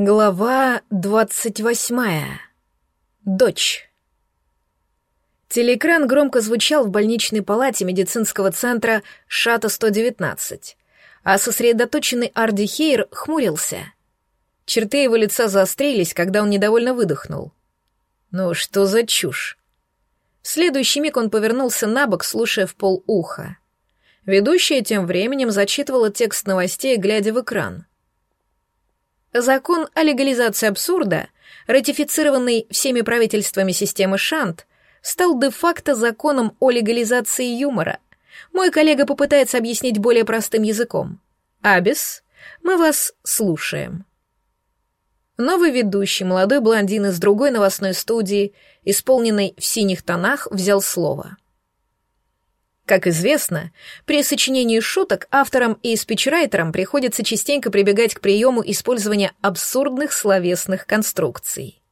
Глава двадцать восьмая. Дочь. Телеэкран громко звучал в больничной палате медицинского центра Шата-119, а сосредоточенный Арди Хейр хмурился. Черты его лица заострились, когда он недовольно выдохнул. «Ну что за чушь?» В следующий миг он повернулся на бок, слушая в пол уха. Ведущая тем временем зачитывала текст новостей, глядя в экран — Закон о легализации абсурда, ратифицированный всеми правительствами системы Шант, стал де-факто законом о легализации юмора. Мой коллега попытается объяснить более простым языком. Абис, мы вас слушаем. Новый ведущий, молодой блондин из другой новостной студии, исполненной в синих тонах, взял слово — как известно, при сочинении шуток авторам и спичрайтерам приходится частенько прибегать к приему использования абсурдных словесных конструкций.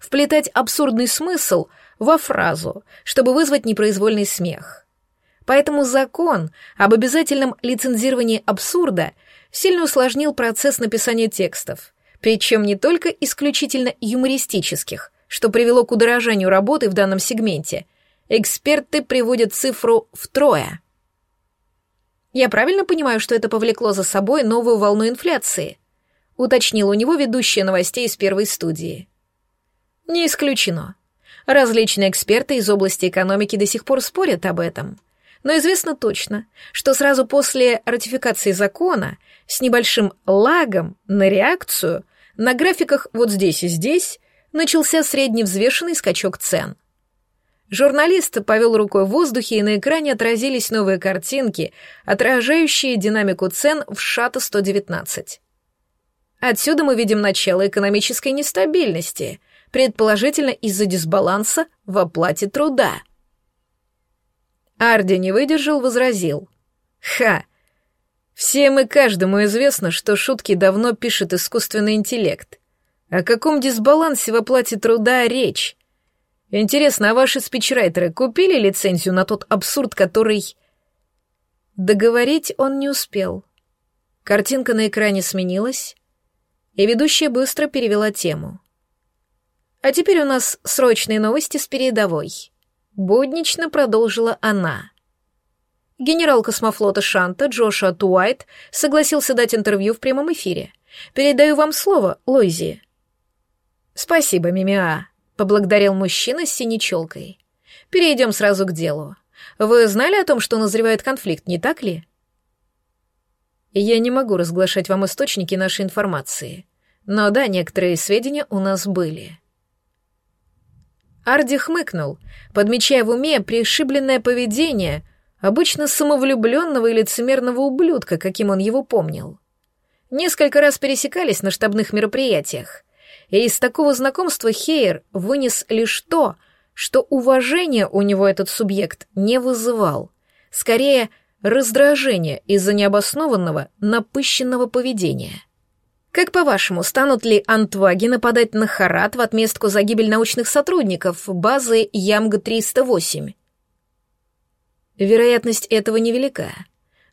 Вплетать абсурдный смысл во фразу, чтобы вызвать непроизвольный смех. Поэтому закон об обязательном лицензировании абсурда сильно усложнил процесс написания текстов, причем не только исключительно юмористических, что привело к удорожанию работы в данном сегменте – Эксперты приводят цифру втрое. Я правильно понимаю, что это повлекло за собой новую волну инфляции? Уточнил у него ведущая новостей из первой студии. Не исключено. Различные эксперты из области экономики до сих пор спорят об этом. Но известно точно, что сразу после ратификации закона с небольшим лагом на реакцию на графиках вот здесь и здесь начался средневзвешенный скачок цен – Журналист повел рукой в воздухе, и на экране отразились новые картинки, отражающие динамику цен в ШАТа-119. Отсюда мы видим начало экономической нестабильности, предположительно из-за дисбаланса в оплате труда. Арди не выдержал, возразил. «Ха! Всем и каждому известно, что шутки давно пишет искусственный интеллект. О каком дисбалансе в оплате труда речь? Интересно, а ваши спичрайтеры купили лицензию на тот абсурд, который... Договорить он не успел. Картинка на экране сменилась, и ведущая быстро перевела тему. А теперь у нас срочные новости с передовой. Буднично продолжила она. Генерал космофлота Шанта Джошуа Туайт согласился дать интервью в прямом эфире. Передаю вам слово, Лойзи. Спасибо, Мимиа. — поблагодарил мужчина с синей челкой. «Перейдем сразу к делу. Вы знали о том, что назревает конфликт, не так ли?» «Я не могу разглашать вам источники нашей информации. Но да, некоторые сведения у нас были». Арди хмыкнул, подмечая в уме пришибленное поведение обычно самовлюбленного и лицемерного ублюдка, каким он его помнил. Несколько раз пересекались на штабных мероприятиях, и из такого знакомства Хейер вынес лишь то, что уважение у него этот субъект не вызывал, скорее раздражение из-за необоснованного, напыщенного поведения. Как по-вашему, станут ли антваги нападать на Харат в отместку за гибель научных сотрудников базы Ямга-308? Вероятность этого невелика,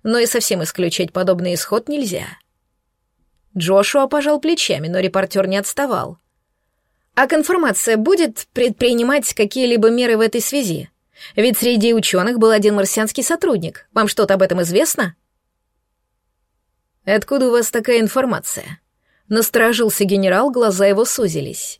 но и совсем исключать подобный исход нельзя. Джошуа пожал плечами, но репортер не отставал. А конформация будет предпринимать какие-либо меры в этой связи? Ведь среди ученых был один марсианский сотрудник. Вам что-то об этом известно? Откуда у вас такая информация? Насторожился генерал, глаза его сузились.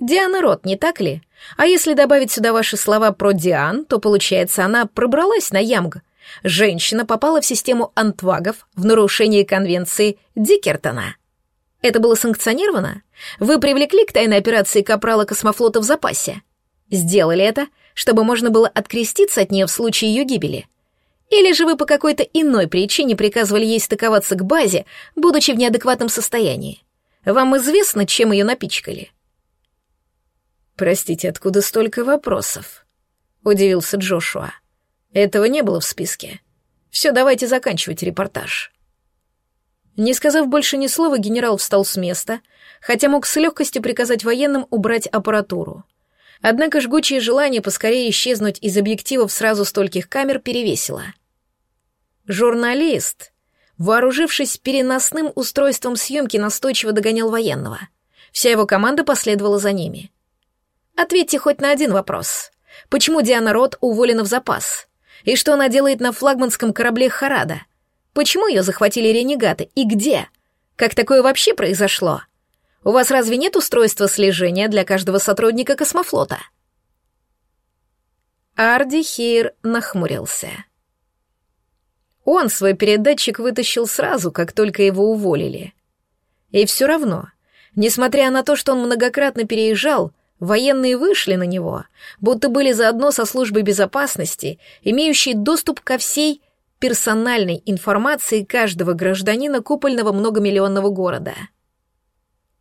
Диана Рот, не так ли? А если добавить сюда ваши слова про Диан, то, получается, она пробралась на Ямг, Женщина попала в систему антвагов в нарушении конвенции Дикертона. Это было санкционировано? Вы привлекли к тайной операции капрала космофлота в запасе? Сделали это, чтобы можно было откреститься от нее в случае ее гибели? Или же вы по какой-то иной причине приказывали ей стыковаться к базе, будучи в неадекватном состоянии? Вам известно, чем ее напичкали? Простите, откуда столько вопросов? Удивился Джошуа. Этого не было в списке. Все, давайте заканчивать репортаж. Не сказав больше ни слова, генерал встал с места, хотя мог с легкостью приказать военным убрать аппаратуру. Однако жгучее желание поскорее исчезнуть из объективов сразу стольких камер перевесило. Журналист вооружившись переносным устройством съемки, настойчиво догонял военного. Вся его команда последовала за ними. «Ответьте хоть на один вопрос. Почему Диана Рот уволена в запас? И что она делает на флагманском корабле Харада? Почему ее захватили ренегаты? И где? Как такое вообще произошло? У вас разве нет устройства слежения для каждого сотрудника космофлота?» Арди Хейр нахмурился. Он свой передатчик вытащил сразу, как только его уволили. И все равно, несмотря на то, что он многократно переезжал, военные вышли на него, будто были заодно со службой безопасности, имеющей доступ ко всей персональной информации каждого гражданина купольного многомиллионного города.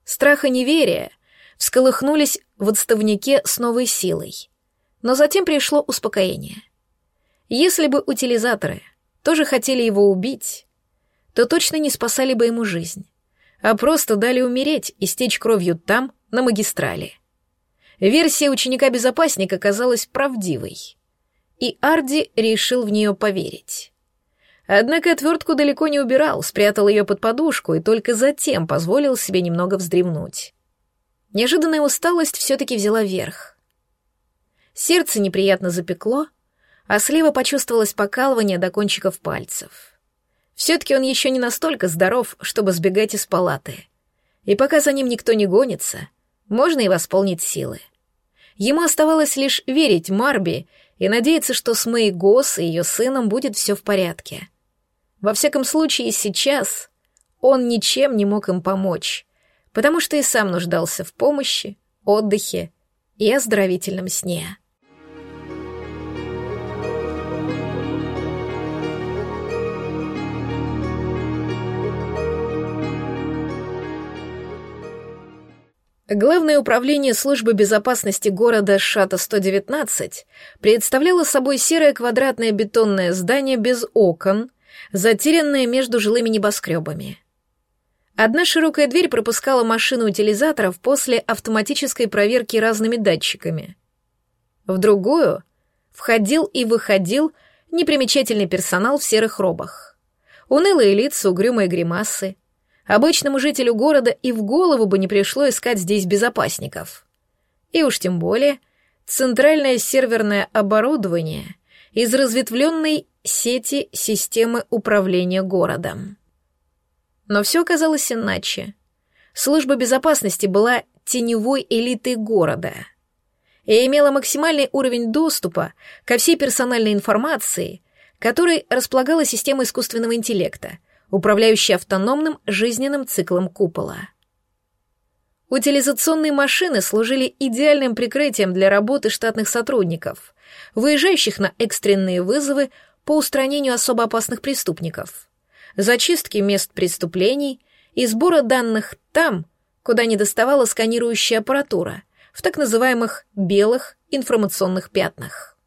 Страх и неверие всколыхнулись в отставнике с новой силой. Но затем пришло успокоение. Если бы утилизаторы тоже хотели его убить, то точно не спасали бы ему жизнь, а просто дали умереть и стечь кровью там, на магистрали. Версия ученика-безопасника казалась правдивой, и Арди решил в нее поверить. Однако отвертку далеко не убирал, спрятал ее под подушку и только затем позволил себе немного вздремнуть. Неожиданная усталость все-таки взяла верх. Сердце неприятно запекло, а слева почувствовалось покалывание до кончиков пальцев. Все-таки он еще не настолько здоров, чтобы сбегать из палаты. И пока за ним никто не гонится, можно и восполнить силы. Ему оставалось лишь верить Марби и надеяться, что с Мэй Гос и ее сыном будет все в порядке. Во всяком случае, сейчас он ничем не мог им помочь, потому что и сам нуждался в помощи, отдыхе и оздоровительном сне. Главное управление службы безопасности города Шата-119 представляло собой серое квадратное бетонное здание без окон, затерянное между жилыми небоскребами. Одна широкая дверь пропускала машину утилизаторов после автоматической проверки разными датчиками. В другую входил и выходил непримечательный персонал в серых робах. Унылые лица, угрюмые гримасы, Обычному жителю города и в голову бы не пришло искать здесь безопасников. И уж тем более центральное серверное оборудование из разветвленной сети системы управления городом. Но все оказалось иначе. Служба безопасности была теневой элитой города и имела максимальный уровень доступа ко всей персональной информации, которой располагала система искусственного интеллекта — управляющий автономным жизненным циклом купола. Утилизационные машины служили идеальным прикрытием для работы штатных сотрудников, выезжающих на экстренные вызовы по устранению особо опасных преступников, зачистки мест преступлений и сбора данных там, куда не доставала сканирующая аппаратура, в так называемых белых информационных пятнах.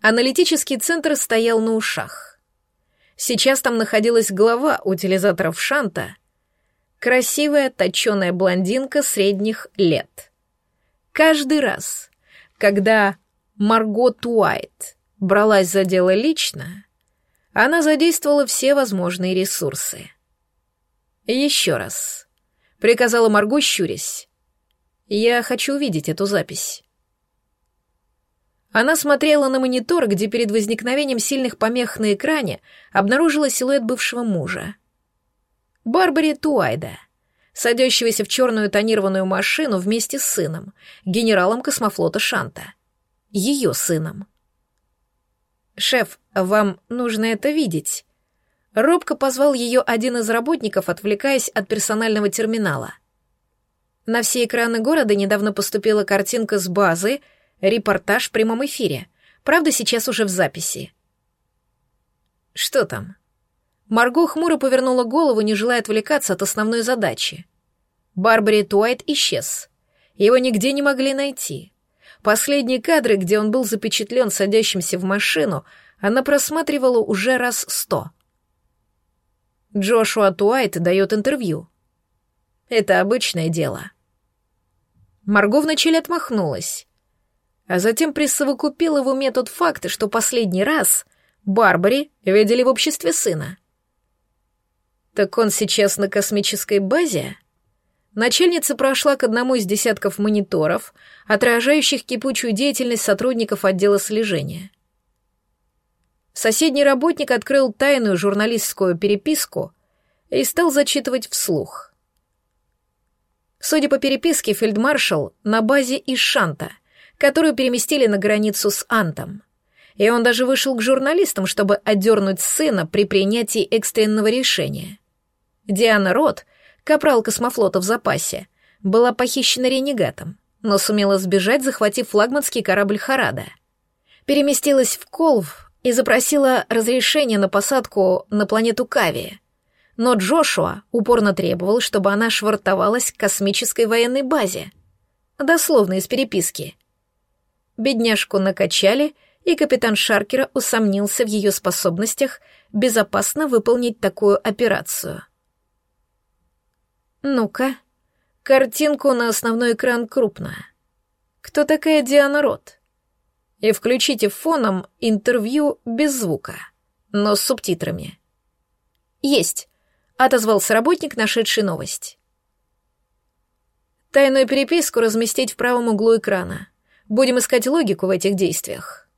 Аналитический центр стоял на ушах. Сейчас там находилась глава утилизаторов Шанта, красивая точеная блондинка средних лет. Каждый раз, когда Марго Туайт бралась за дело лично, она задействовала все возможные ресурсы. «Еще раз», — приказала Марго, щурясь. «Я хочу увидеть эту запись». Она смотрела на монитор, где перед возникновением сильных помех на экране обнаружила силуэт бывшего мужа. Барбари Туайда, садящегося в черную тонированную машину вместе с сыном, генералом космофлота Шанта. Ее сыном. «Шеф, вам нужно это видеть». Робко позвал ее один из работников, отвлекаясь от персонального терминала. На все экраны города недавно поступила картинка с базы — Репортаж в прямом эфире. Правда, сейчас уже в записи. Что там? Марго хмуро повернула голову, не желая отвлекаться от основной задачи. Барбари Туайт исчез. Его нигде не могли найти. Последние кадры, где он был запечатлен садящимся в машину, она просматривала уже раз сто. Джошуа Туайт дает интервью. Это обычное дело. Марго вначале отмахнулась, а затем присовокупила в уме тот факт, что последний раз Барбари видели в обществе сына, Так он сейчас на космической базе? Начальница прошла к одному из десятков мониторов, отражающих кипучую деятельность сотрудников отдела слежения. Соседний работник открыл тайную журналистскую переписку и стал зачитывать вслух. Судя по переписке, фельдмаршал на базе из Шанта, которую переместили на границу с Антом. И он даже вышел к журналистам, чтобы отдернуть сына при принятии экстренного решения. Диана Рот, капрал космофлота в запасе, была похищена ренегатом, но сумела сбежать, захватив флагманский корабль Харада. Переместилась в Колв и запросила разрешение на посадку на планету Кавия. Но Джошуа упорно требовал, чтобы она швартовалась к космической военной базе. Дословно из переписки. Бедняжку накачали, и капитан Шаркера усомнился в ее способностях безопасно выполнить такую операцию. Ну-ка, картинку на основной экран крупно. Кто такая Диана Рот? И включите фоном интервью без звука, но с субтитрами. Есть, отозвался работник, нашедший новость. Тайную переписку разместить в правом углу экрана. Будем искать логику в этих действиях.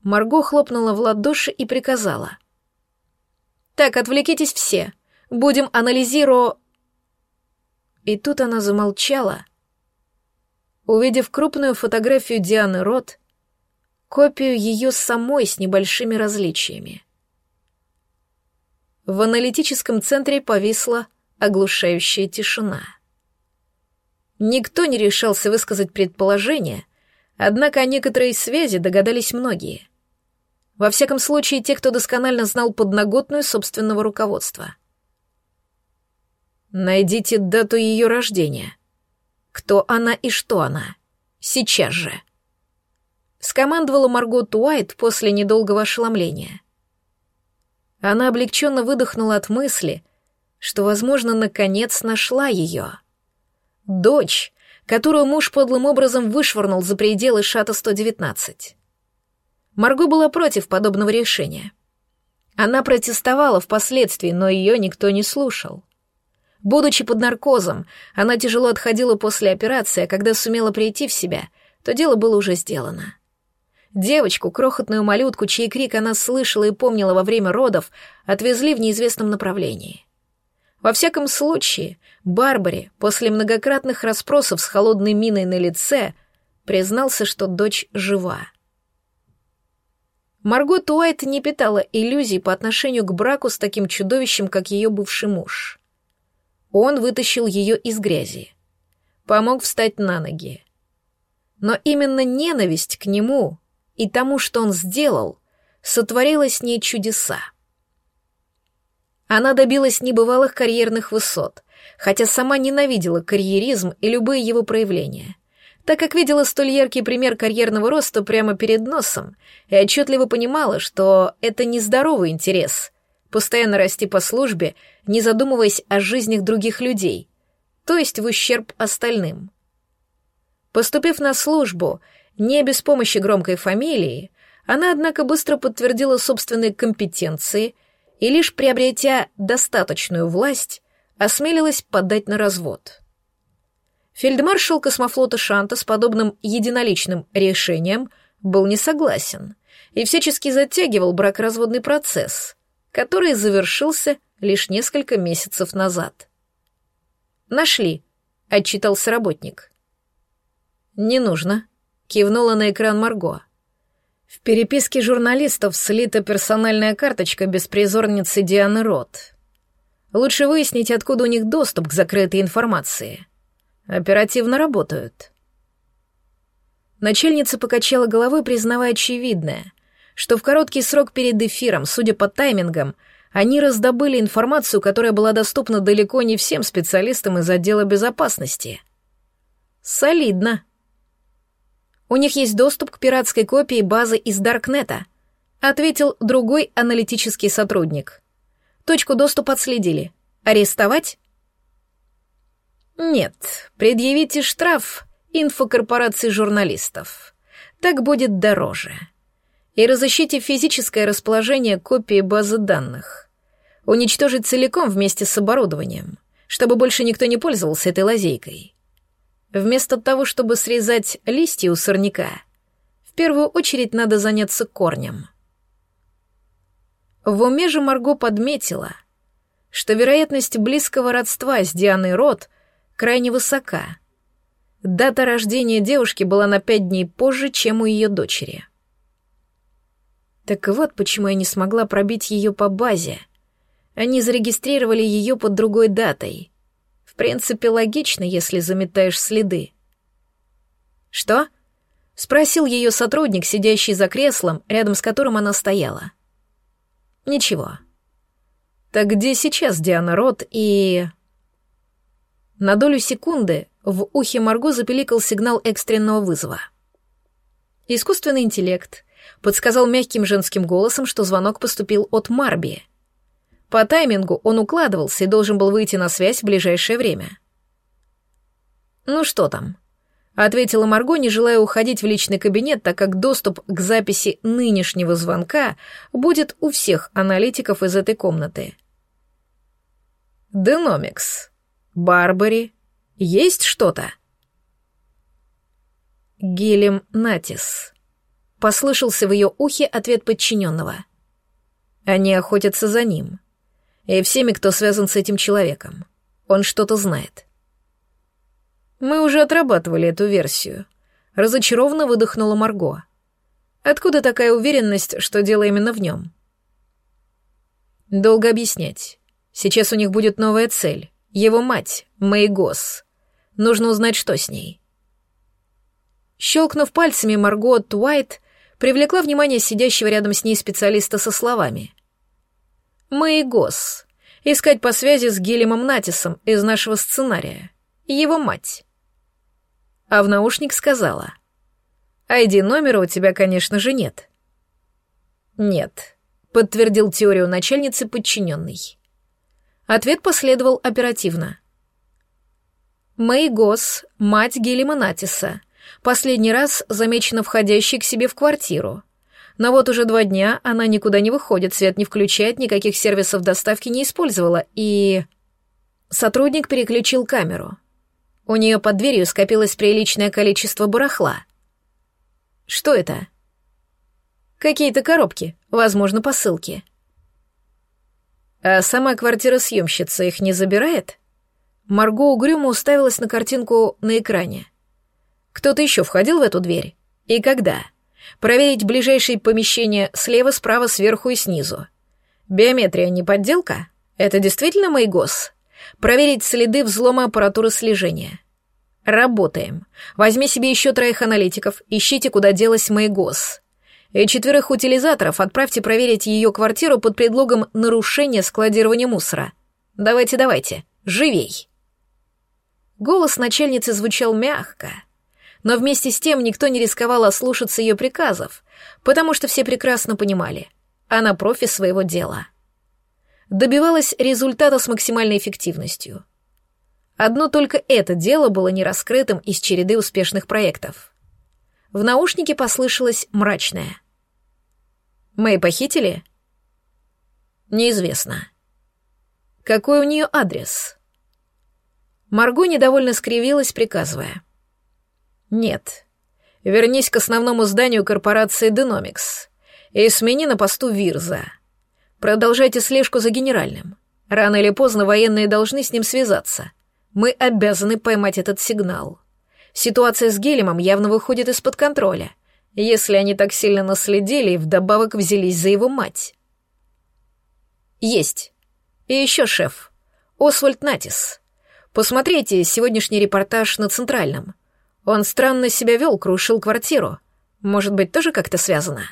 Марго хлопнула в ладоши и приказала. «Так, отвлекитесь все. Будем анализировать...» И тут она замолчала, увидев крупную фотографию Дианы Рот, копию ее самой с небольшими различиями. В аналитическом центре повисла оглушающая тишина. Никто не решался высказать предположение, однако о некоторой связи догадались многие. Во всяком случае, те, кто досконально знал подноготную собственного руководства — Найдите дату ее рождения. Кто она и что она. Сейчас же. Скомандовала Маргот Уайт после недолгого ошеломления. Она облегченно выдохнула от мысли, что, возможно, наконец нашла ее. Дочь, которую муж подлым образом вышвырнул за пределы шата 119. Марго была против подобного решения. Она протестовала впоследствии, но ее никто не слушал. Будучи под наркозом, она тяжело отходила после операции, а когда сумела прийти в себя, то дело было уже сделано. Девочку, крохотную малютку, чей крик она слышала и помнила во время родов, отвезли в неизвестном направлении. Во всяком случае, Барбаре, после многократных расспросов с холодной миной на лице, признался, что дочь жива. Маргот Уайт не питала иллюзий по отношению к браку с таким чудовищем, как ее бывший муж. Он вытащил ее из грязи. Помог встать на ноги. Но именно ненависть к нему и тому, что он сделал, сотворила с ней чудеса. Она добилась небывалых карьерных высот, хотя сама ненавидела карьеризм и любые его проявления, так как видела столь яркий пример карьерного роста прямо перед носом и отчетливо понимала, что это нездоровый интерес, постоянно расти по службе, не задумываясь о жизнях других людей, то есть в ущерб остальным. Поступив на службу, не без помощи громкой фамилии, она, однако, быстро подтвердила собственные компетенции и, лишь приобретя достаточную власть, осмелилась подать на развод. Фельдмаршал космофлота Шанта с подобным единоличным решением был не согласен и всячески затягивал бракоразводный процесс, который завершился лишь несколько месяцев назад. «Нашли», — отчитался работник. «Не нужно», — кивнула на экран Марго. В переписке журналистов слита персональная карточка беспризорницы Дианы Рот. Лучше выяснить, откуда у них доступ к закрытой информации. Оперативно работают. Начальница покачала головой, признавая очевидное что в короткий срок перед эфиром, судя по таймингам, они раздобыли информацию, которая была доступна далеко не всем специалистам из отдела безопасности. Солидно. У них есть доступ к пиратской копии базы из Даркнета, ответил другой аналитический сотрудник. Точку доступа отследили. Арестовать? Нет, предъявите штраф инфокорпорации журналистов. Так будет дороже и разыщите физическое расположение копии базы данных. Уничтожить целиком вместе с оборудованием, чтобы больше никто не пользовался этой лазейкой. Вместо того, чтобы срезать листья у сорняка, в первую очередь надо заняться корнем. В уме же Марго подметила, что вероятность близкого родства с Дианой Рот крайне высока. Дата рождения девушки была на пять дней позже, чем у ее дочери. Так вот почему я не смогла пробить ее по базе. Они зарегистрировали ее под другой датой. В принципе, логично, если заметаешь следы. «Что?» — спросил ее сотрудник, сидящий за креслом, рядом с которым она стояла. «Ничего». «Так где сейчас Диана Рот и...» На долю секунды в ухе Марго запеликал сигнал экстренного вызова. Искусственный интеллект подсказал мягким женским голосом, что звонок поступил от Марби. По таймингу он укладывался и должен был выйти на связь в ближайшее время. «Ну что там?» — ответила Марго, не желая уходить в личный кабинет, так как доступ к записи нынешнего звонка будет у всех аналитиков из этой комнаты. «Деномикс. Барбари. Есть что-то?» Гелем Натис. Послышался в ее ухе ответ подчиненного. Они охотятся за ним. И всеми, кто связан с этим человеком. Он что-то знает. Мы уже отрабатывали эту версию. Разочарованно выдохнула Марго. Откуда такая уверенность, что дело именно в нем? Долго объяснять. Сейчас у них будет новая цель. Его мать, Мэй Гос. Нужно узнать, что с ней. Щелкнув пальцами, Марго Туайт привлекла внимание сидящего рядом с ней специалиста со словами. «Мэй Гос. Искать по связи с Гелемом Натисом из нашего сценария. Его мать». А в наушник сказала. «Айди номера у тебя, конечно же, нет». «Нет», — подтвердил теорию начальницы подчиненный. Ответ последовал оперативно. Мэй Гос, мать Гелема Натиса, Последний раз замечена входящей к себе в квартиру. Но вот уже два дня она никуда не выходит, свет не включает, никаких сервисов доставки не использовала, и... Сотрудник переключил камеру. У нее под дверью скопилось приличное количество барахла. Что это? Какие-то коробки, возможно, посылки. А сама квартира съемщица их не забирает? Марго угрюмо уставилась на картинку на экране. Кто-то еще входил в эту дверь? И когда? Проверить ближайшие помещения слева, справа, сверху и снизу. Биометрия не подделка? Это действительно Майгос? Проверить следы взлома аппаратуры слежения. Работаем. Возьми себе еще троих аналитиков, ищите, куда делась Майгос. И четверых утилизаторов отправьте проверить ее квартиру под предлогом нарушения складирования мусора. Давайте, давайте, живей. Голос начальницы звучал мягко, но вместе с тем никто не рисковал ослушаться ее приказов, потому что все прекрасно понимали, она профи своего дела. Добивалась результата с максимальной эффективностью. Одно только это дело было не раскрытым из череды успешных проектов. В наушнике послышалось мрачное. «Мэй похитили?» «Неизвестно». «Какой у нее адрес?» Марго недовольно скривилась, приказывая. Нет. Вернись к основному зданию корпорации Деномикс и смени на посту Вирза. Продолжайте слежку за генеральным. Рано или поздно военные должны с ним связаться. Мы обязаны поймать этот сигнал. Ситуация с Гелемом явно выходит из-под контроля, если они так сильно наследили и вдобавок взялись за его мать. Есть. И еще шеф. Освальд Натис. Посмотрите сегодняшний репортаж на Центральном. Он странно себя вел, крушил квартиру. Может быть, тоже как-то связано?»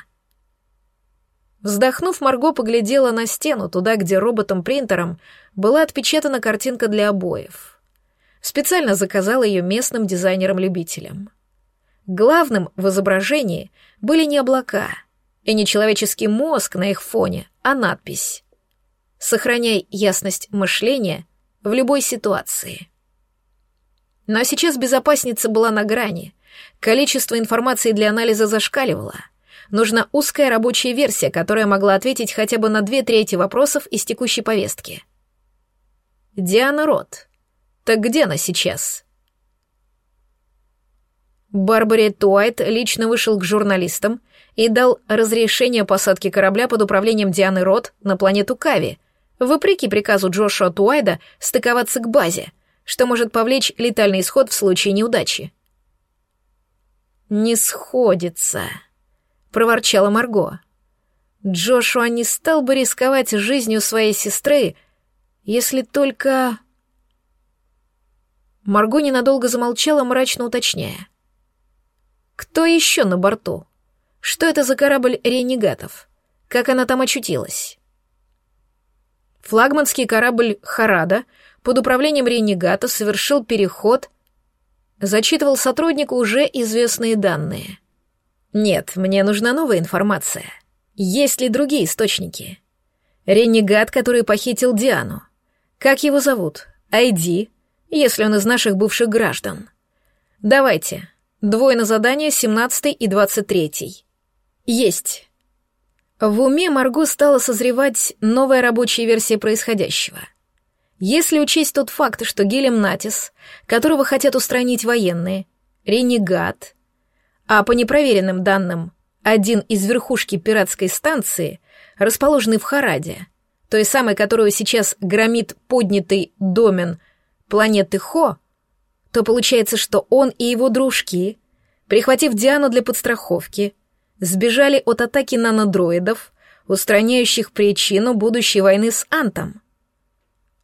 Вздохнув, Марго поглядела на стену, туда, где роботом-принтером была отпечатана картинка для обоев. Специально заказала ее местным дизайнерам-любителям. Главным в изображении были не облака и не человеческий мозг на их фоне, а надпись «Сохраняй ясность мышления в любой ситуации». Но сейчас безопасница была на грани. Количество информации для анализа зашкаливало. нужна узкая рабочая версия, которая могла ответить хотя бы на две трети вопросов из текущей повестки. Диана Рот. Так где она сейчас? Барбаре Туайт лично вышел к журналистам и дал разрешение посадки корабля под управлением Дианы Рот на планету Кави, вопреки приказу Джошуа Туайда стыковаться к базе, что может повлечь летальный исход в случае неудачи. «Не сходится», — проворчала Марго. «Джошуа не стал бы рисковать жизнью своей сестры, если только...» Марго ненадолго замолчала, мрачно уточняя. Кто еще на борту? Что это за корабль ренегатов? Как она там очутилась? Флагманский корабль «Харада» под управлением ренегата совершил переход, зачитывал сотруднику уже известные данные. Нет, мне нужна новая информация. Есть ли другие источники? Ренегат, который похитил Диану. Как его зовут? Айди, если он из наших бывших граждан. Давайте, Двое на задание, 17 и 23. Есть. В уме Марго стала созревать новая рабочая версия происходящего. Если учесть тот факт, что Гелем Натис, которого хотят устранить военные, ренегат, а по непроверенным данным, один из верхушки пиратской станции, расположенный в Хараде, той самой, которую сейчас громит поднятый домен планеты Хо, то получается, что он и его дружки, прихватив Диану для подстраховки, сбежали от атаки нанодроидов, устраняющих причину будущей войны с Антом.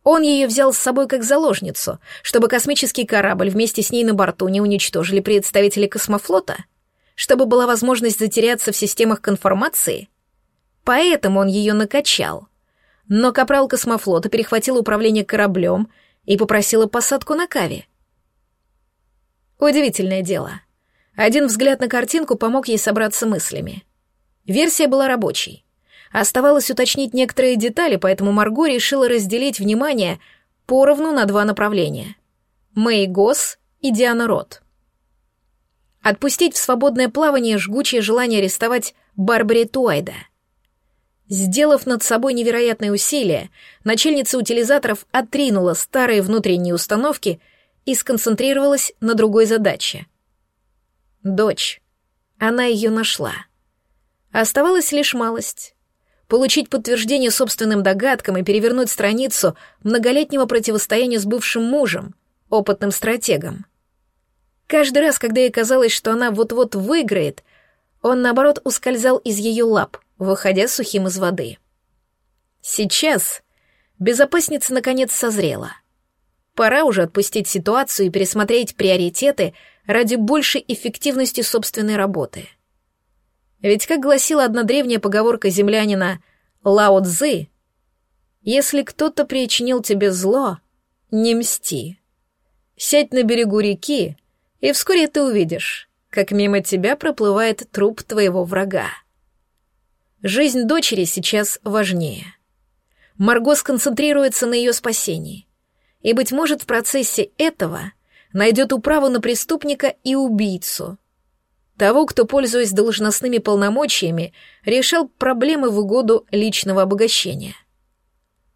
Он ее взял с собой как заложницу, чтобы космический корабль вместе с ней на борту не уничтожили представители космофлота, чтобы была возможность затеряться в системах конформации. Поэтому он ее накачал. Но капрал космофлота перехватил управление кораблем и попросила посадку на Каве. Удивительное дело. Один взгляд на картинку помог ей собраться мыслями. Версия была рабочей. Оставалось уточнить некоторые детали, поэтому Марго решила разделить внимание поровну на два направления. Мэй Гос и Диана Рот. Отпустить в свободное плавание жгучее желание арестовать Барбари Туайда. Сделав над собой невероятные усилия, начальница утилизаторов отринула старые внутренние установки — и сконцентрировалась на другой задаче. Дочь. Она ее нашла. Оставалась лишь малость. Получить подтверждение собственным догадкам и перевернуть страницу многолетнего противостояния с бывшим мужем, опытным стратегом. Каждый раз, когда ей казалось, что она вот-вот выиграет, он, наоборот, ускользал из ее лап, выходя сухим из воды. Сейчас безопасница наконец созрела — Пора уже отпустить ситуацию и пересмотреть приоритеты ради большей эффективности собственной работы. Ведь, как гласила одна древняя поговорка землянина Лао Цзы, «Если кто-то причинил тебе зло, не мсти. Сядь на берегу реки, и вскоре ты увидишь, как мимо тебя проплывает труп твоего врага». Жизнь дочери сейчас важнее. Марго сконцентрируется на ее спасении и, быть может, в процессе этого найдет управу на преступника и убийцу. Того, кто, пользуясь должностными полномочиями, решал проблемы в угоду личного обогащения.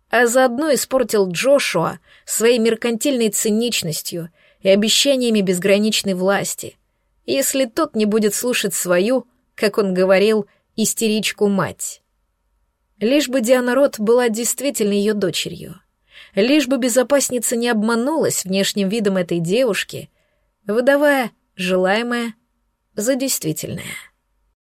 А заодно испортил Джошуа своей меркантильной циничностью и обещаниями безграничной власти, если тот не будет слушать свою, как он говорил, истеричку-мать. Лишь бы Диана Рот была действительно ее дочерью — лишь бы безопасница не обманулась внешним видом этой девушки, выдавая желаемое за действительное.